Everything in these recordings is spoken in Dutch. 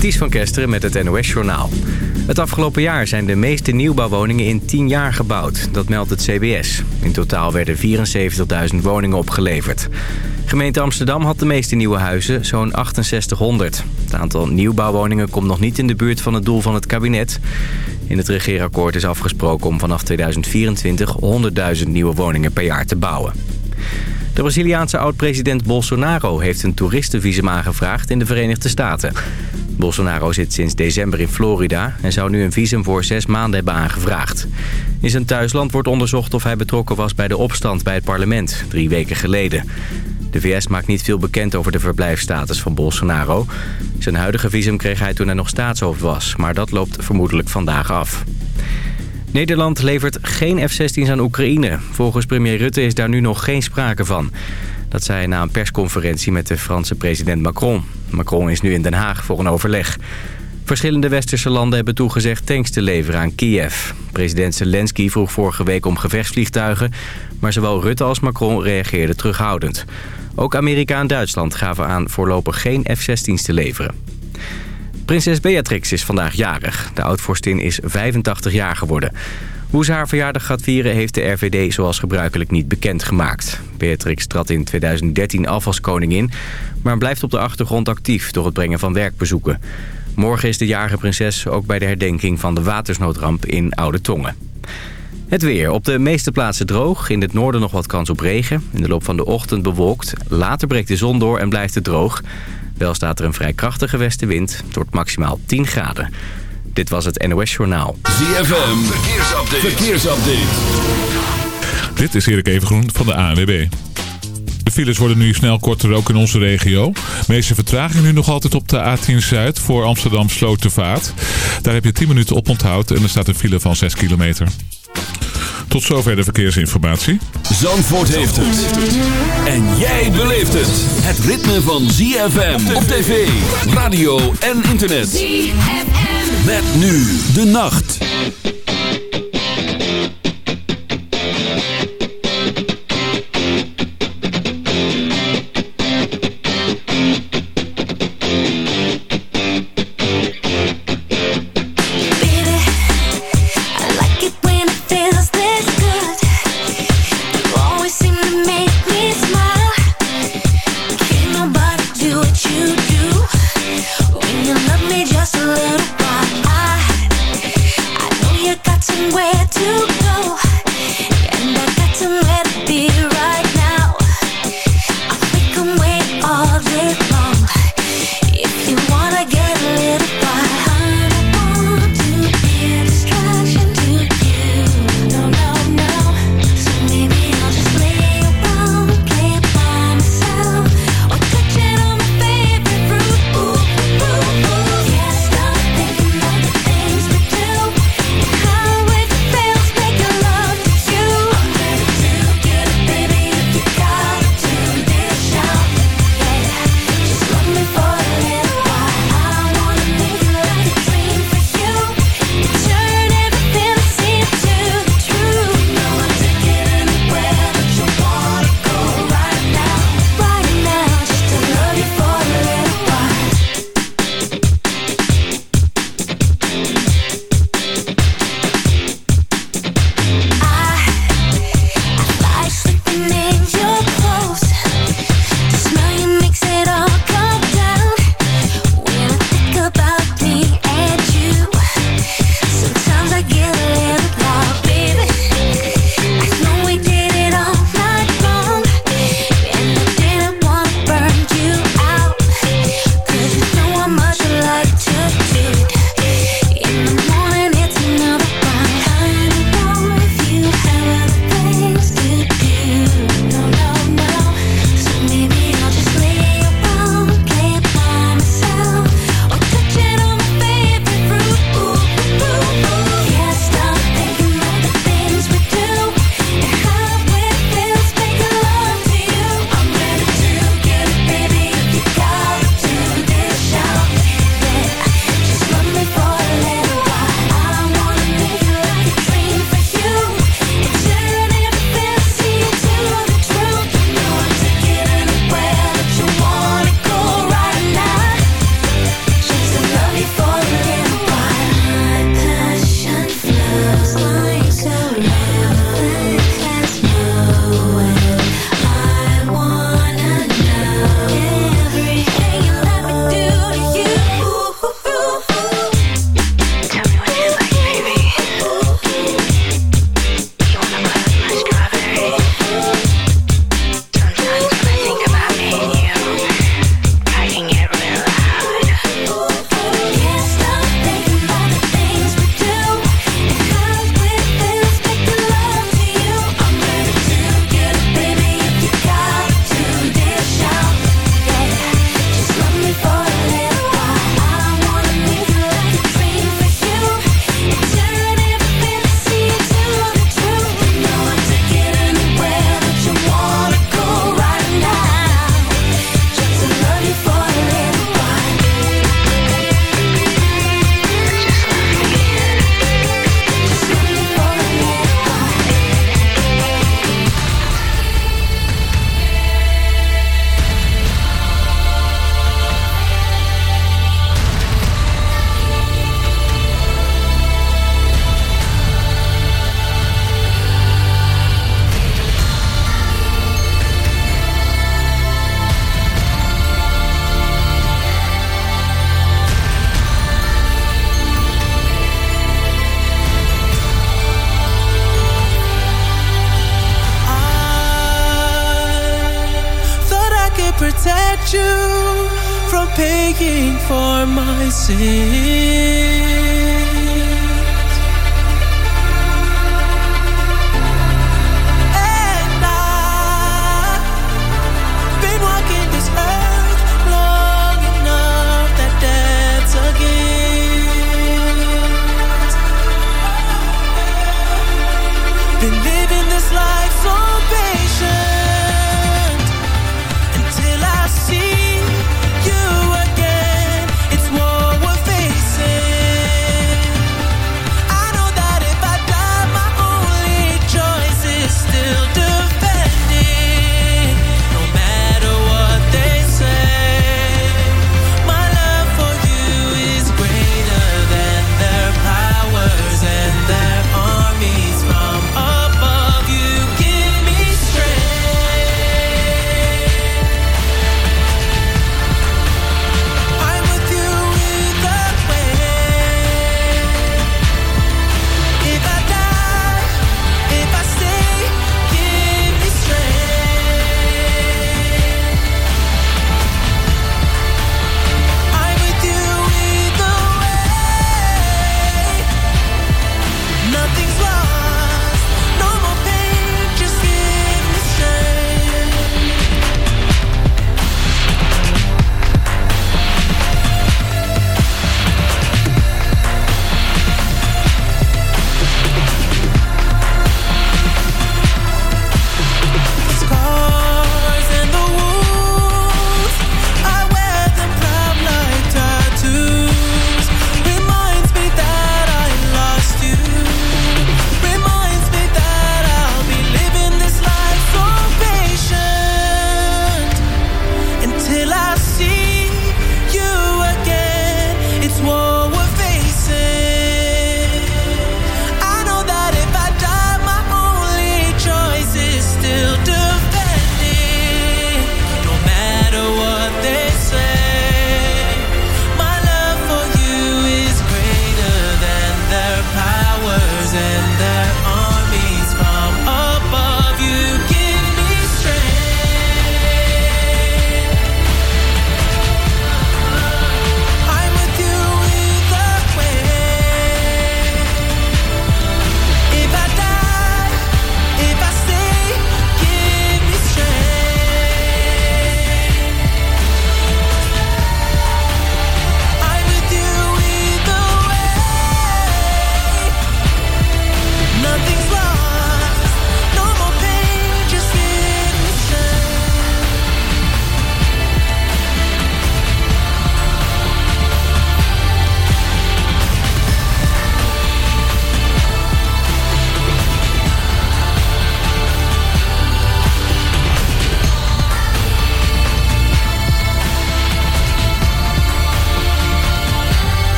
Ties van Kesteren met het NOS-journaal. Het afgelopen jaar zijn de meeste nieuwbouwwoningen in 10 jaar gebouwd. Dat meldt het CBS. In totaal werden 74.000 woningen opgeleverd. Gemeente Amsterdam had de meeste nieuwe huizen, zo'n 6800. Het aantal nieuwbouwwoningen komt nog niet in de buurt van het doel van het kabinet. In het regeerakkoord is afgesproken om vanaf 2024 100.000 nieuwe woningen per jaar te bouwen. De Braziliaanse oud-president Bolsonaro heeft een toeristenvisum aangevraagd in de Verenigde Staten. Bolsonaro zit sinds december in Florida en zou nu een visum voor zes maanden hebben aangevraagd. In zijn thuisland wordt onderzocht of hij betrokken was bij de opstand bij het parlement, drie weken geleden. De VS maakt niet veel bekend over de verblijfstatus van Bolsonaro. Zijn huidige visum kreeg hij toen hij nog staatshoofd was, maar dat loopt vermoedelijk vandaag af. Nederland levert geen F-16's aan Oekraïne. Volgens premier Rutte is daar nu nog geen sprake van. Dat zei hij na een persconferentie met de Franse president Macron. Macron is nu in Den Haag voor een overleg. Verschillende westerse landen hebben toegezegd tanks te leveren aan Kiev. President Zelensky vroeg vorige week om gevechtsvliegtuigen... maar zowel Rutte als Macron reageerden terughoudend. Ook Amerika en Duitsland gaven aan voorlopig geen F-16's te leveren. Prinses Beatrix is vandaag jarig. De oud-vorstin is 85 jaar geworden. Hoe ze haar verjaardag gaat vieren heeft de RVD zoals gebruikelijk niet bekendgemaakt. Beatrix trad in 2013 af als koningin... maar blijft op de achtergrond actief door het brengen van werkbezoeken. Morgen is de jarige prinses ook bij de herdenking van de watersnoodramp in Oude Tongen. Het weer. Op de meeste plaatsen droog. In het noorden nog wat kans op regen. In de loop van de ochtend bewolkt. Later breekt de zon door en blijft het droog. Wel staat er een vrij krachtige westenwind. Wordt maximaal 10 graden. Dit was het NOS Journaal. ZFM. Verkeersupdate. Verkeersupdate. Dit is Erik Evengroen van de ANWB. De files worden nu snel korter ook in onze regio. De meeste vertraging nu nog altijd op de A10 Zuid voor Amsterdam Slotervaart. Daar heb je 10 minuten op onthoud en er staat een file van 6 kilometer. Tot zover de verkeersinformatie. Zandvoort heeft het. En jij beleeft het. Het ritme van ZFM op tv, radio en internet. ZFM. Met nu de nacht.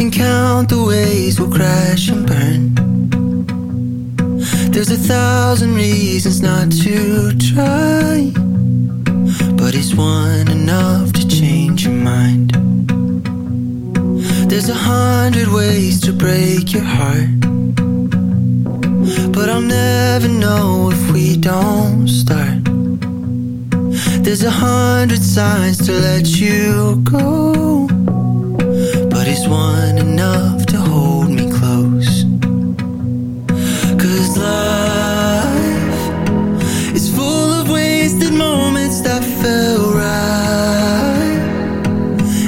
Can count the ways we'll crash and burn. There's a thousand reasons not to try, but is one enough to change your mind? There's a hundred ways to break your heart, but I'll never know if we don't start. There's a hundred signs to let you go is one enough to hold me close? Cause life is full of wasted moments that felt right.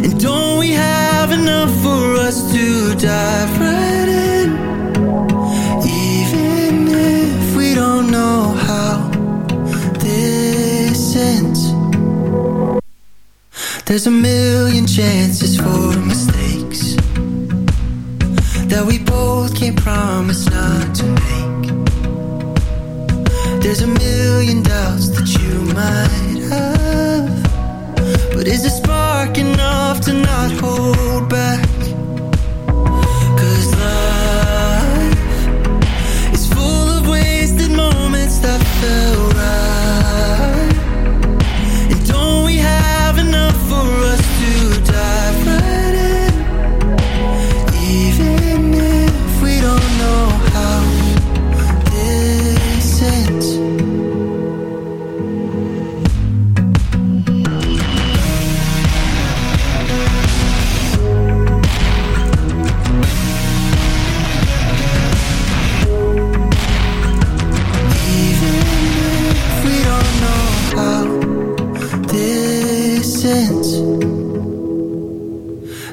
And don't we have enough for us to dive right in? Even if we don't know how this ends There's a million chances for mistakes That we both can't promise not to make There's a million doubts that you might have But is a spark enough to not hold back?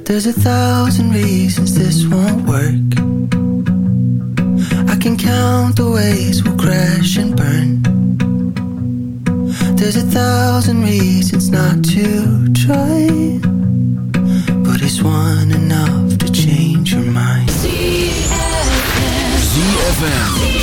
There's a thousand reasons this won't work I can count the ways we'll crash and burn There's a thousand reasons not to try But it's one enough to change your mind? ZFM.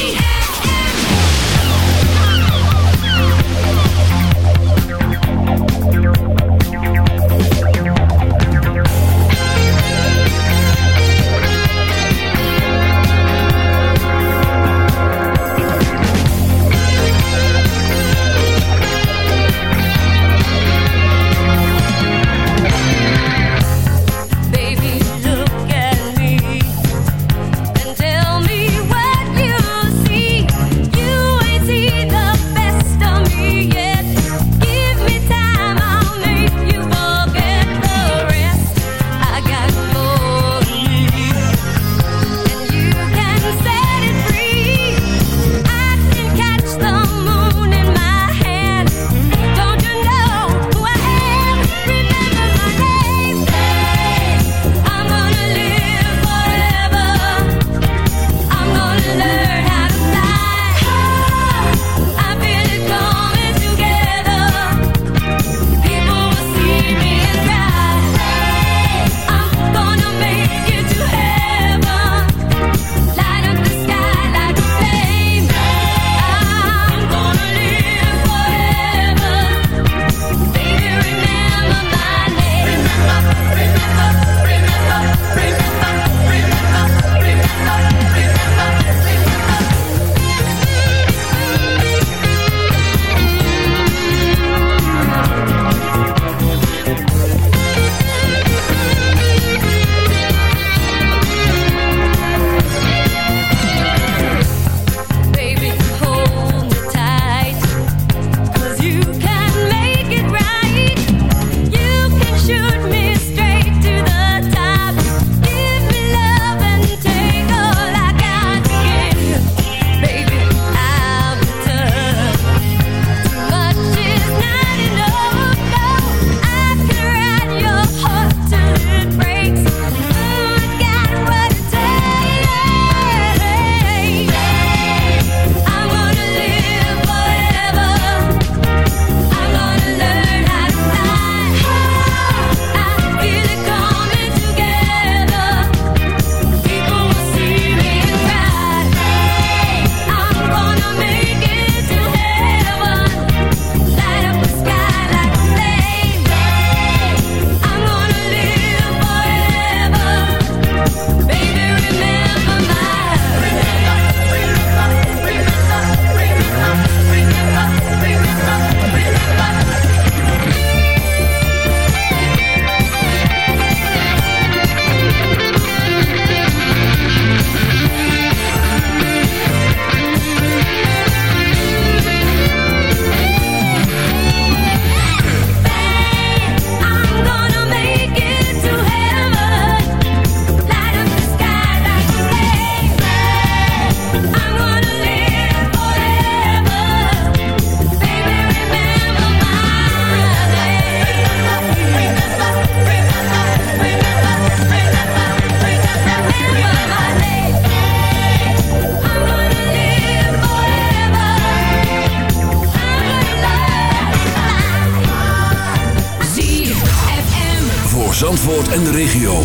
Regio.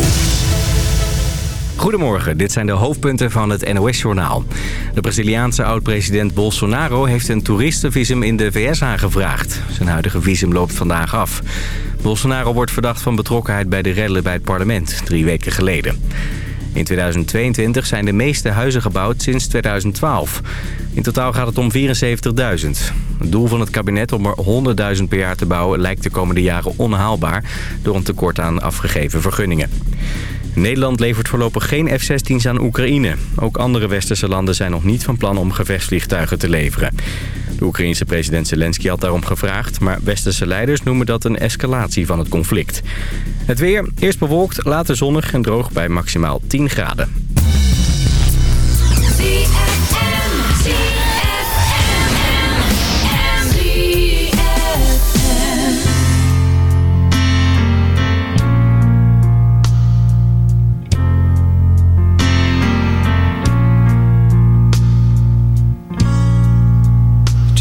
Goedemorgen, dit zijn de hoofdpunten van het NOS-journaal. De Braziliaanse oud-president Bolsonaro heeft een toeristenvisum in de VS aangevraagd. Zijn huidige visum loopt vandaag af. Bolsonaro wordt verdacht van betrokkenheid bij de rellen bij het parlement, drie weken geleden. In 2022 zijn de meeste huizen gebouwd sinds 2012. In totaal gaat het om 74.000. Het doel van het kabinet om er 100.000 per jaar te bouwen... lijkt de komende jaren onhaalbaar door een tekort aan afgegeven vergunningen. Nederland levert voorlopig geen F-16's aan Oekraïne. Ook andere westerse landen zijn nog niet van plan om gevechtsvliegtuigen te leveren. De Oekraïense president Zelensky had daarom gevraagd... maar westerse leiders noemen dat een escalatie van het conflict. Het weer, eerst bewolkt, later zonnig en droog bij maximaal 10 graden.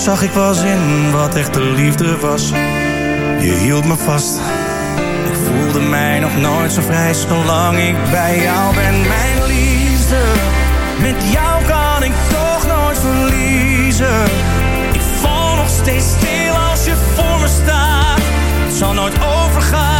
Zag ik pas in wat echte liefde was. Je hield me vast. Ik voelde mij nog nooit zo vrij zolang ik bij jou ben. Mijn liefde, met jou kan ik toch nooit verliezen. Ik val nog steeds stil als je voor me staat. Het zal nooit overgaan.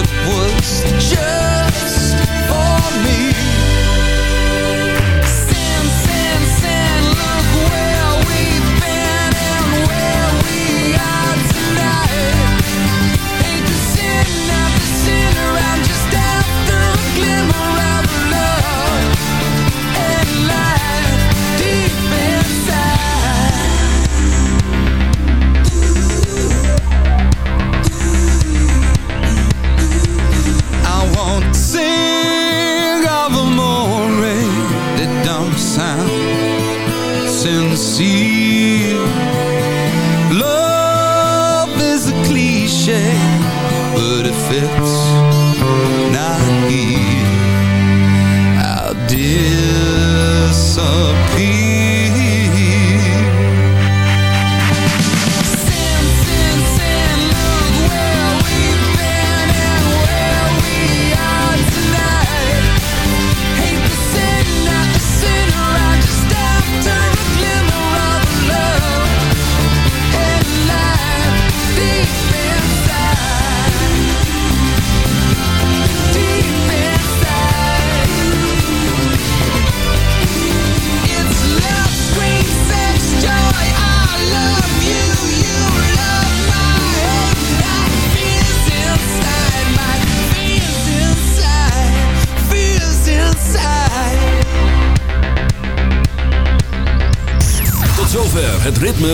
it was just